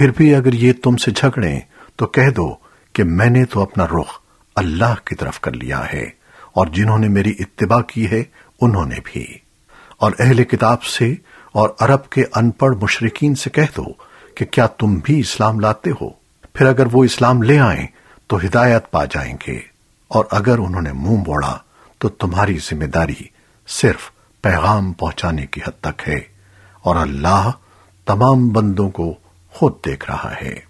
پھر بھی اگر یہ تم سے جھگڑیں، تو کہہ دو کہ میں نے تو اپنا رخ اللہ کی طرف کر لیا ہے، اور جنہوں نے میری اتباع کی ہے، انہوں نے بھی۔ اور اہل کتاب سے اور عرب کے ان پڑھ مشرقین سے کہہ دو کہ کیا تم بھی اسلام لاتے ہو؟ پھر اگر وہ اسلام لے آئیں، تو ہدایت پا جائیں گے۔ اور اگر انہوں نے منہ موڑا، تو تمہاری ذمہ داری صرف پیغام پہنچانے کی حد تک ہے۔ اور اللہ تمام بندوں کو خود دیکھ رہا ہے۔